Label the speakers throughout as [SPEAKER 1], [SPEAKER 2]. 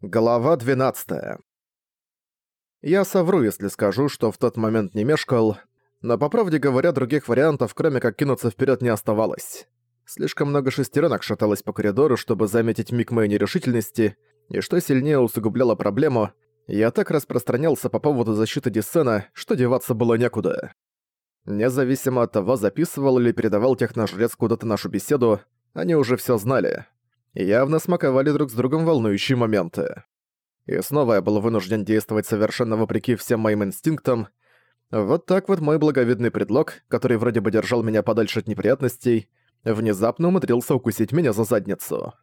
[SPEAKER 1] Глава 12. Я совру, если скажу, что в тот момент не мешкал, но по правде говоря, других вариантов, кроме как кинуться вперед, не оставалось. Слишком много шестеренок шаталось по коридору, чтобы заметить миг моей нерешительности, и что сильнее усугубляло проблему, я так распространялся по поводу защиты Диссена, что деваться было некуда. Независимо от того, записывал или передавал техножрец куда-то нашу беседу, они уже все знали явно смаковали друг с другом волнующие моменты. И снова я был вынужден действовать совершенно вопреки всем моим инстинктам. Вот так вот мой благовидный предлог, который вроде бы держал меня подальше от неприятностей, внезапно умудрился укусить меня за задницу.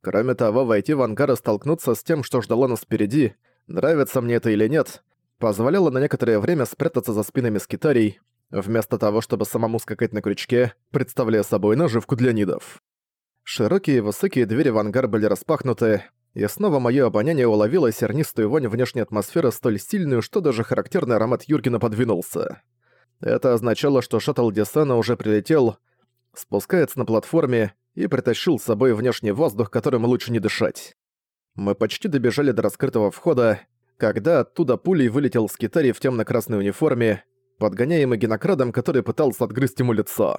[SPEAKER 1] Кроме того, войти в ангар и столкнуться с тем, что ждало нас впереди, нравится мне это или нет, позволяло на некоторое время спрятаться за спинами скитарей, вместо того, чтобы самому скакать на крючке, представляя собой наживку для нидов. Широкие высокие двери в ангар были распахнуты, и снова моё обоняние уловило сернистую вонь внешней атмосферы столь сильную, что даже характерный аромат Юргена подвинулся. Это означало, что шаттл Десана уже прилетел, спускается на платформе и притащил с собой внешний воздух, которым лучше не дышать. Мы почти добежали до раскрытого входа, когда оттуда пулей вылетел скитарий в тёмно-красной униформе, подгоняемый генокрадом, который пытался отгрызть ему лицо.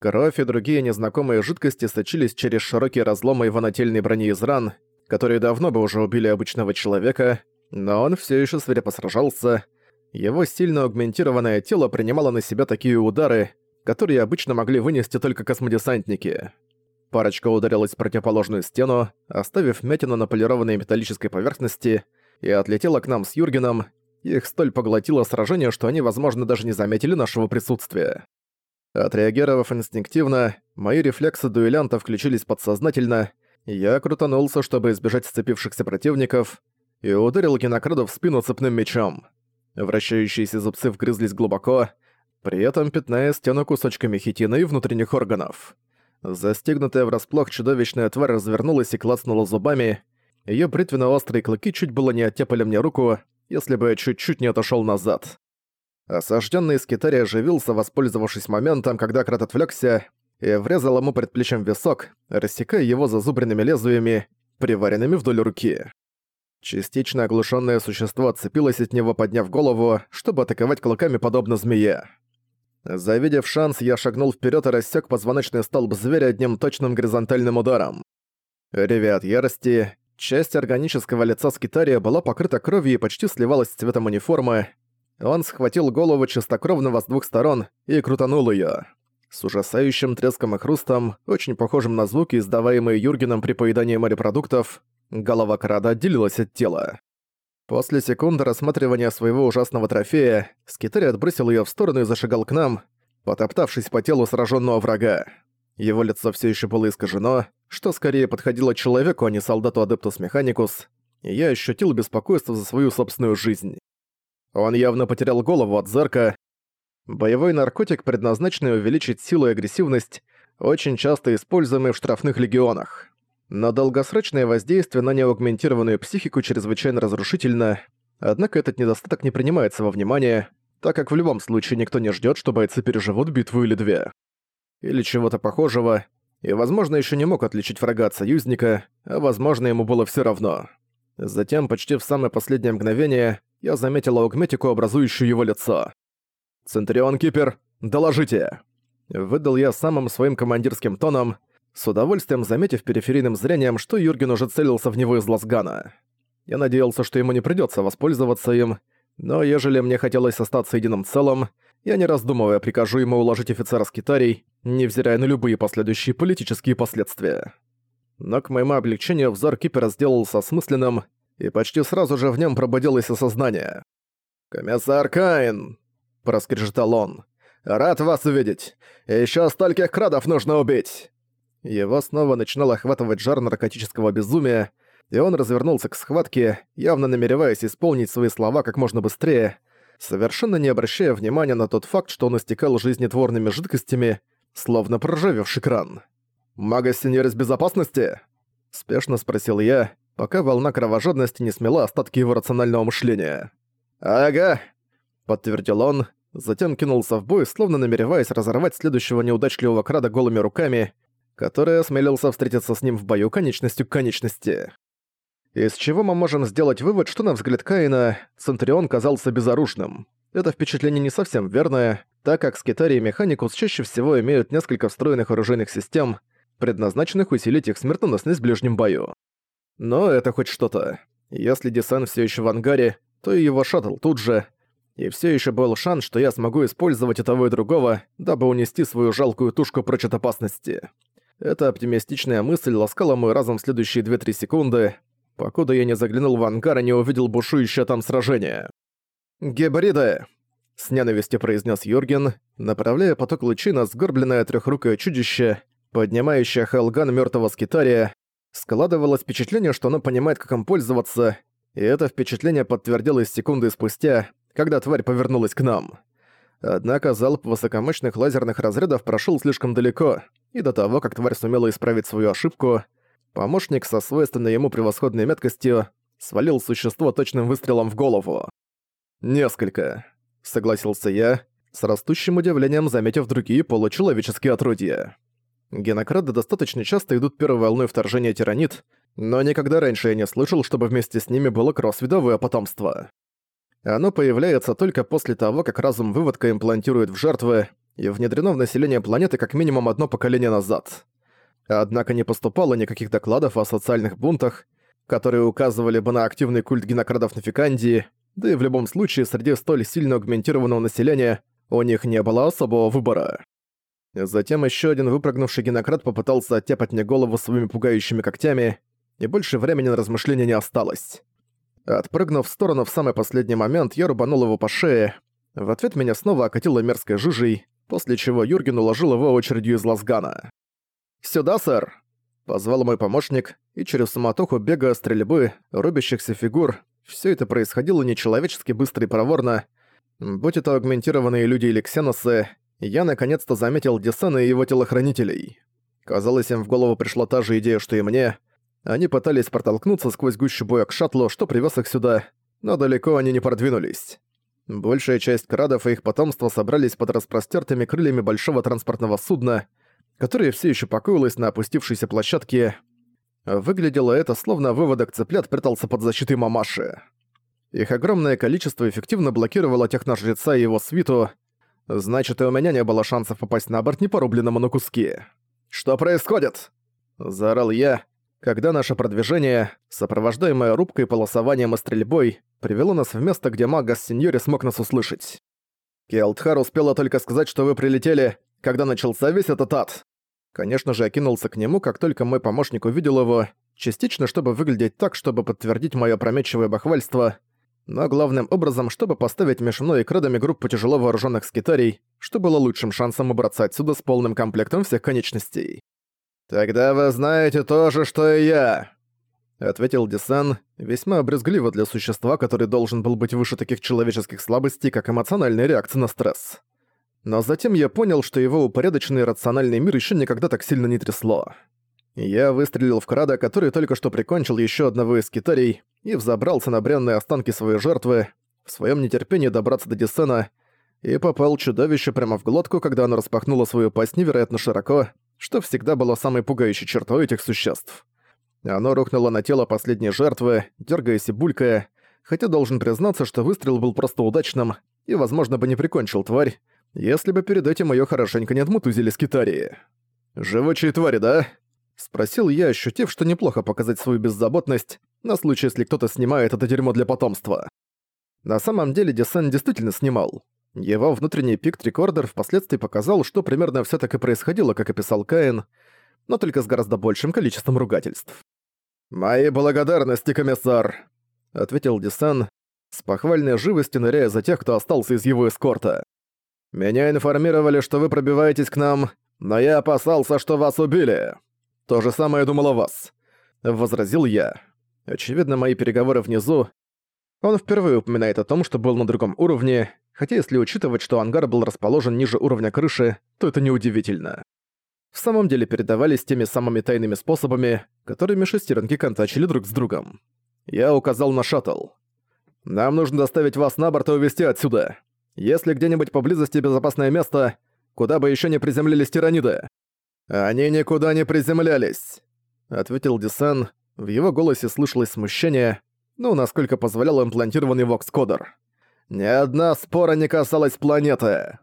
[SPEAKER 1] Кровь и другие незнакомые жидкости сочились через широкие разломы его нательной брони из ран, которые давно бы уже убили обычного человека, но он все еще свирепо сражался. Его сильно аугментированное тело принимало на себя такие удары, которые обычно могли вынести только космодесантники. Парочка ударилась в противоположную стену, оставив мятину на полированной металлической поверхности, и отлетела к нам с Юргеном. Их столь поглотило сражение, что они, возможно, даже не заметили нашего присутствия. Отреагировав инстинктивно, мои рефлексы дуэлянта включились подсознательно, я крутанулся, чтобы избежать сцепившихся противников, и ударил Генокраду в спину цепным мечом. Вращающиеся зубцы вгрызлись глубоко, при этом пятная стену кусочками хитина и внутренних органов. Застигнутая врасплох чудовищная тварь развернулась и клацнула зубами, её бритвенно-острые клыки чуть было не оттепали мне руку, если бы я чуть-чуть не отошёл назад. Осажденный скитарий оживился, воспользовавшись моментом, когда Крат отвлекся, и врезал ему предплечьем висок, рассекая его зазубренными лезвиями, приваренными вдоль руки. Частично оглушенное существо отцепилось от него, подняв голову, чтобы атаковать клыками подобно змее. Завидев шанс, я шагнул вперед и рассек позвоночный столб зверя одним точным горизонтальным ударом. Ревя от ярости, часть органического лица скитария была покрыта кровью и почти сливалась с цветом униформы, он схватил голову чистокровного с двух сторон и крутанул её. С ужасающим треском и хрустом, очень похожим на звуки, издаваемые Юргеном при поедании морепродуктов, голова Крада отделилась от тела. После секунды рассматривания своего ужасного трофея, Скитари отбросил её в сторону и зашагал к нам, потоптавшись по телу сраженного врага. Его лицо все еще было искажено, что скорее подходило человеку, а не солдату Адептус Механикус, и я ощутил беспокойство за свою собственную жизнь. Он явно потерял голову от зерка. Боевой наркотик, предназначенный увеличить силу и агрессивность, очень часто используемый в штрафных легионах. Но долгосрочное воздействие на неаугментированную психику чрезвычайно разрушительно, однако этот недостаток не принимается во внимание, так как в любом случае никто не ждет, что бойцы переживут битву или две. Или чего-то похожего, и, возможно, еще не мог отличить врага от союзника, а, возможно, ему было все равно. Затем, почти в самое последнее мгновение, я заметил аугметику, образующую его лицо. «Центурион Кипер, доложите!» Выдал я самым своим командирским тоном, с удовольствием заметив периферийным зрением, что Юрген уже целился в него из лазгана. Я надеялся, что ему не придётся воспользоваться им, но ежели мне хотелось остаться единым целым, я не раздумывая прикажу ему уложить офицера с китарей, невзирая на любые последующие политические последствия. Но к моему облегчению взор Кипера сделался осмысленным, и почти сразу же в нем пробудилось осознание. «Комиссар Каин!» – проскрежетал он. «Рад вас увидеть! Еще стольких крадов нужно убить!» Его снова начинал охватывать жар наркотического безумия, и он развернулся к схватке, явно намереваясь исполнить свои слова как можно быстрее, совершенно не обращая внимания на тот факт, что он истекал жизнетворными жидкостями, словно проржавевший кран. «Мага из безопасности?» – спешно спросил я, пока волна кровожадности не смела остатки его рационального мышления. «Ага», — подтвердил он, затем кинулся в бой, словно намереваясь разорвать следующего неудачливого крада голыми руками, который осмелился встретиться с ним в бою конечностью к конечности. Из чего мы можем сделать вывод, что на взгляд Каина Центурион казался безоружным. Это впечатление не совсем верное, так как Скитарий и Механикус чаще всего имеют несколько встроенных оружейных систем, предназначенных усилить их смертоносность в ближнем бою. Но это хоть что-то. Если Дисан все еще в ангаре, то и его шаттл тут же. И все еще был шанс, что я смогу использовать и того и другого, дабы унести свою жалкую тушку прочь от опасности. Эта оптимистичная мысль ласкала мой разум в следующие 2-3 секунды, покуда я не заглянул в ангар и не увидел бушующее там сражение. «Гебриды!» — с ненавистью произнес Юрген, направляя поток лучей на сгорбленное трехрукое чудище, поднимающее Хелган мертвого скитария. Складывалось впечатление, что оно понимает, как им пользоваться, и это впечатление подтвердилось секунды спустя, когда тварь повернулась к нам. Однако залп высокомощных лазерных разрядов прошел слишком далеко, и до того, как тварь сумела исправить свою ошибку, помощник со свойственной ему превосходной меткостью свалил существо точным выстрелом в голову. «Несколько», — согласился я, с растущим удивлением заметив другие получеловеческие отродья. Генокрады достаточно часто идут первой волной вторжения тиранит, но никогда раньше я не слышал, чтобы вместе с ними было кроссвидовое потомство. Оно появляется только после того, как разум выводка имплантирует в жертвы и внедрено в население планеты как минимум одно поколение назад. Однако не поступало никаких докладов о социальных бунтах, которые указывали бы на активный культ генокрадов на Фикандии, да и в любом случае среди столь сильно аугментированного населения у них не было особого выбора. Затем еще один выпрыгнувший генократ попытался оттяпать мне голову своими пугающими когтями, и больше времени на размышления не осталось. Отпрыгнув в сторону в самый последний момент, я рубанул его по шее. В ответ меня снова окатило мерзкой жижей, после чего Юрген уложил его очередью из лазгана. «Сюда, сэр!» — позвал мой помощник, и через суматоху бега, стрельбы, рубящихся фигур, все это происходило нечеловечески быстро и проворно. Будь это аугментированные люди или ксеносы, я наконец-то заметил Десана и его телохранителей. Казалось, им в голову пришла та же идея, что и мне. Они пытались протолкнуться сквозь гущу боя к шаттлу, что привез их сюда, но далеко они не продвинулись. Большая часть крадов и их потомства собрались под распростертыми крыльями большого транспортного судна, которое все еще покоилось на опустившейся площадке, Выглядело это, словно выводок цыплят прятался под защитой мамаши. Их огромное количество эффективно блокировало техножреца и его свиту, значит, и у меня не было шансов попасть на борт непорубленному на куски. «Что происходит?» – заорал я, когда наше продвижение, сопровождаемое рубкой, полосованием и стрельбой, привело нас в место, где Магас Синьори смог нас услышать. Келтхар успела только сказать, что вы прилетели, когда начался весь этот ад. Конечно же, я кинулся к нему, как только мой помощник увидел его, частично чтобы выглядеть так, чтобы подтвердить моё опрометчивое бахвальство, но главным образом, чтобы поставить между мной и кредами группу тяжело вооруженных скитарей, что было лучшим шансом убраться отсюда с полным комплектом всех конечностей. «Тогда вы знаете то же, что и я», — ответил Дисан, весьма обрезгливо для существа, который должен был быть выше таких человеческих слабостей, как эмоциональная реакция на стресс. Но затем я понял, что его упорядоченный рациональный мир еще никогда так сильно не трясло. Я выстрелил в Крада, который только что прикончил еще одного из китарей и взобрался на бренные останки своей жертвы, в своем нетерпении добраться до Десена, и попал чудовище прямо в глотку, когда оно распахнуло свою пасть невероятно широко, что всегда было самой пугающей чертой этих существ. Оно рухнуло на тело последней жертвы, дергаясь и булькая, хотя должен признаться, что выстрел был просто удачным и, возможно, бы не прикончил тварь, если бы перед этим её хорошенько не отмутузили с Китарии. «Живучие твари, да?» — спросил я, ощутив, что неплохо показать свою беззаботность на случай, если кто-то снимает это дерьмо для потомства. На самом деле Десен действительно снимал. Его внутренний пикт-рекордер впоследствии показал, что примерно всё так и происходило, как описал Каин, но только с гораздо большим количеством ругательств. «Мои благодарности, комиссар!» — ответил Десен, с похвальной живостью ныряя за тех, кто остался из его эскорта. «Меня информировали, что вы пробиваетесь к нам, но я опасался, что вас убили. То же самое думал о вас», — возразил я. Очевидно, мои переговоры внизу. Он впервые упоминает о том, что был на другом уровне, хотя если учитывать, что ангар был расположен ниже уровня крыши, то это неудивительно. В самом деле передавались теми самыми тайными способами, которыми шестеренки контачили друг с другом. Я указал на шаттл. «Нам нужно доставить вас на борт и увезти отсюда. Если где-нибудь поблизости безопасное место, куда бы еще не приземлились тираниды?» «Они никуда не приземлялись», — ответил Дисан, В его голосе слышалось смущение, ну, насколько позволял имплантированный вокс-кодер. «Ни одна спора не касалась планеты!»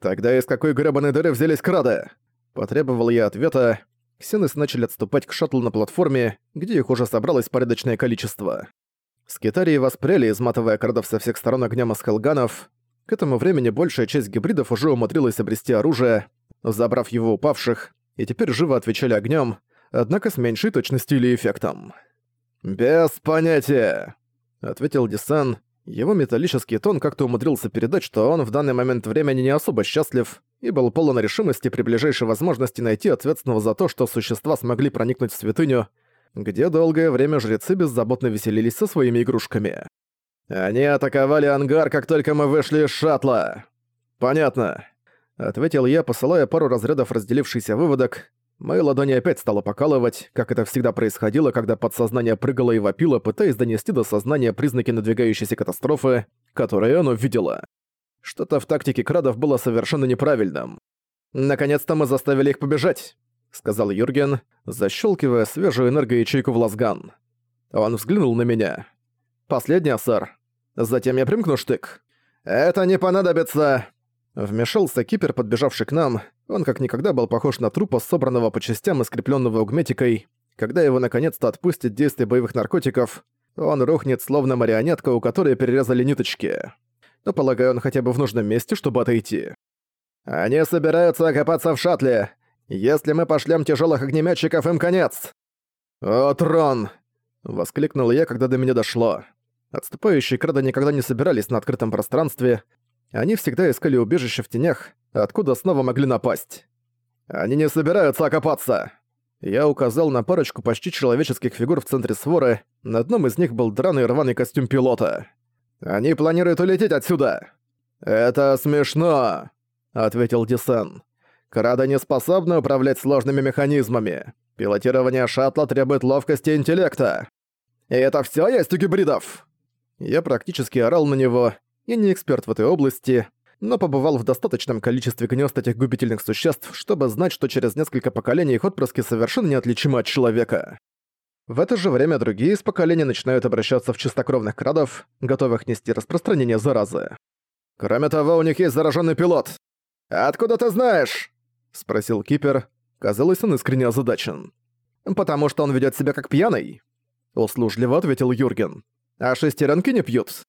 [SPEAKER 1] «Тогда из какой гребаной дыры взялись крады?» Потребовал я ответа. Ксеносы начали отступать к шаттлу на платформе, где их уже собралось порядочное количество. Скитарии воспряли, изматывая крадов со всех сторон огнем аскалганов. К этому времени большая часть гибридов уже умудрилась обрести оружие, забрав его упавших, и теперь живо отвечали огнем, однако с меньшей точностью или эффектом. «Без понятия», — ответил Дисан. Его металлический тон как-то умудрился передать, что он в данный момент времени не особо счастлив и был полон решимости при ближайшей возможности найти ответственного за то, что существа смогли проникнуть в святыню, где долгое время жрецы беззаботно веселились со своими игрушками. «Они атаковали ангар, как только мы вышли из шаттла!» «Понятно», — ответил я, посылая пару разрядов разделившийся выводок. Мои ладони опять стало покалывать, как это всегда происходило, когда подсознание прыгало и вопило, пытаясь донести до сознания признаки надвигающейся катастрофы, которые оно видело. Что-то в тактике крадов было совершенно неправильным. «Наконец-то мы заставили их побежать», — сказал Юрген, защелкивая свежую энергоячейку в лазган. Он взглянул на меня. «Последняя, сэр. Затем я примкну штык». «Это не понадобится!» Вмешался кипер, подбежавший к нам. Он как никогда был похож на трупа, собранного по частям и скрепленного угметикой. Когда его наконец-то отпустит действие боевых наркотиков, он рухнет словно марионетка, у которой перерезали ниточки. Но полагаю, он хотя бы в нужном месте, чтобы отойти. «Они собираются окопаться в шаттле. Если мы пошлем тяжелых огнеметчиков, им конец!» «О, трон!» — воскликнул я, когда до меня дошло. Отступающие крада никогда не собирались на открытом пространстве. Они всегда искали убежище в тенях, откуда снова могли напасть. «Они не собираются окопаться!» Я указал на парочку почти человеческих фигур в центре своры, на одном из них был драный рваный костюм пилота. «Они планируют улететь отсюда!» «Это смешно!» — ответил Дисан. Крада не способна управлять сложными механизмами. Пилотирование шаттла требует ловкости и интеллекта. И это все есть у гибридов!» Я практически орал на него. Я не эксперт в этой области, но побывал в достаточном количестве гнезд этих губительных существ, чтобы знать, что через несколько поколений их отпрыски совершенно неотличимы от человека. В это же время другие из поколений начинают обращаться в чистокровных крадов, готовых нести распространение заразы. Кроме того, у них есть зараженный пилот. «Откуда ты знаешь?» — спросил Кипер. Казалось, он искренне озадачен. «Потому что он ведет себя как пьяный», — услужливо ответил Юрген. «А шестеренки не пьют».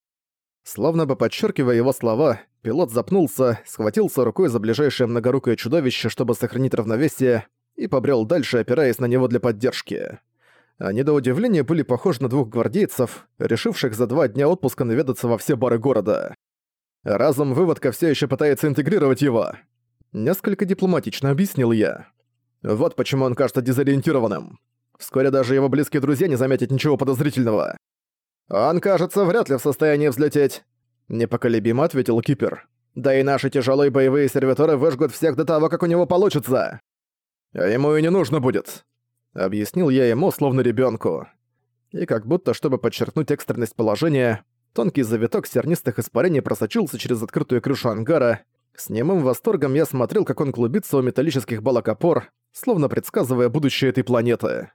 [SPEAKER 1] Словно бы подчеркивая его слова, пилот запнулся, схватился рукой за ближайшее многорукое чудовище, чтобы сохранить равновесие, и побрел дальше, опираясь на него для поддержки. Они до удивления были похожи на двух гвардейцев, решивших за два дня отпуска наведаться во все бары города. Разум выводка все еще пытается интегрировать его. Несколько дипломатично объяснил я. Вот почему он кажется дезориентированным. Вскоре даже его близкие друзья не заметят ничего подозрительного. «Он, кажется, вряд ли в состоянии взлететь», — непоколебимо ответил Кипер. «Да и наши тяжелые боевые сервиторы выжгут всех до того, как у него получится». «А ему и не нужно будет», — объяснил я ему, словно ребенку. И как будто, чтобы подчеркнуть экстренность положения, тонкий завиток сернистых испарений просочился через открытую крышу ангара, с немым восторгом я смотрел, как он клубится у металлических балок опор, словно предсказывая будущее этой планеты.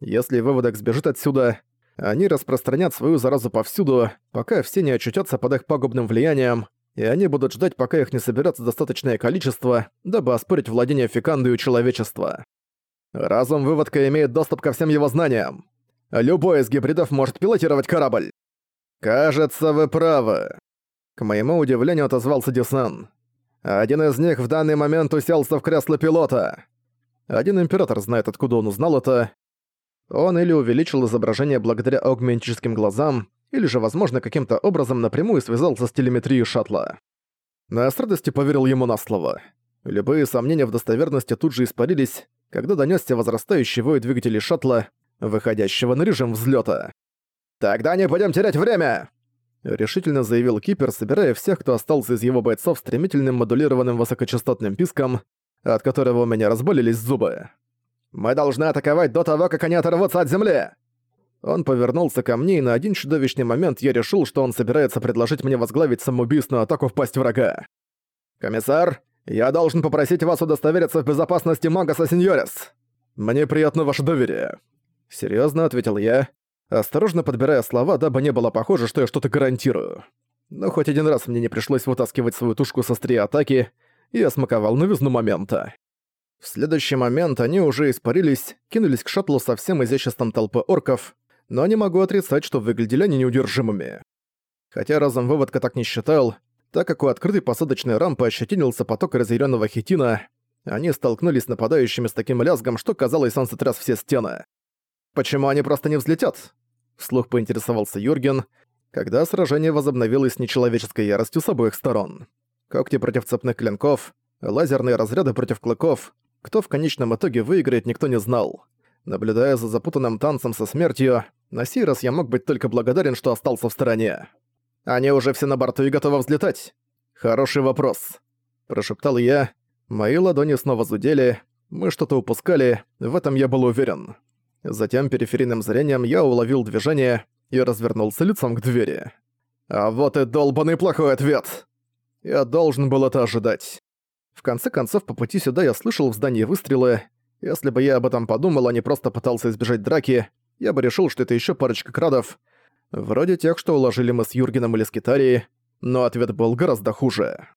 [SPEAKER 1] Если выводок сбежит отсюда, они распространят свою заразу повсюду, пока все не очутятся под их пагубным влиянием, и они будут ждать, пока их не соберется достаточное количество, дабы оспорить владение Фикандой у человечества. Разум выводка имеет доступ ко всем его знаниям. Любой из гибридов может пилотировать корабль. «Кажется, вы правы», — к моему удивлению отозвался Дисан. Один из них в данный момент уселся в кресло пилота. Один император знает, откуда он узнал это. Он или увеличил изображение благодаря аугментическим глазам, или же, возможно, каким-то образом напрямую связался с телеметрией шаттла. Но с радостью поверил ему на слово. Любые сомнения в достоверности тут же испарились, когда донёсся возрастающий вой двигателей шаттла, выходящего на режим взлёта. «Тогда не будем терять время!» решительно заявил Кипер, собирая всех, кто остался из его бойцов стремительным модулированным высокочастотным писком, от которого у меня разболелись зубы. «Мы должны атаковать до того, как они оторвутся от земли!» Он повернулся ко мне, и на один чудовищный момент я решил, что он собирается предложить мне возглавить самоубийственную атаку в пасть врага. «Комиссар, я должен попросить вас удостовериться в безопасности Магаса Сеньорес. Мне приятно ваше доверие», Серьезно, ответил я, осторожно подбирая слова, дабы не было похоже, что я что-то гарантирую. Но хоть один раз мне не пришлось вытаскивать свою тушку со острия атаки, я смаковал новизну момента. В следующий момент они уже испарились, кинулись к шаттлу со всем изяществом толпы орков, но не могу отрицать, что выглядели они неудержимыми. Хотя разом выводка так не считал, так как у открытой посадочной рампы ощетинился поток разъяренного хитина, они столкнулись с нападающими с таким лязгом, что казалось, он сотряс все стены. «Почему они просто не взлетят?» Вслух поинтересовался Юрген, когда сражение возобновилось с нечеловеческой яростью с обоих сторон. Когти против цепных клинков, лазерные разряды против клыков, кто в конечном итоге выиграет, никто не знал. Наблюдая за запутанным танцем со смертью, на сей раз я мог быть только благодарен, что остался в стороне. «Они уже все на борту и готовы взлетать?» «Хороший вопрос», – прошептал я. Мои ладони снова зудели, мы что-то упускали, в этом я был уверен. Затем периферийным зрением я уловил движение и развернулся лицом к двери. «А вот и долбанный плохой ответ!» Я должен был это ожидать. В конце концов, по пути сюда я слышал в здании выстрелы. Если бы я об этом подумал, а не просто пытался избежать драки, я бы решил, что это еще парочка крадов. Вроде тех, что уложили мы с Юргеном или с Китарией, но ответ был гораздо хуже.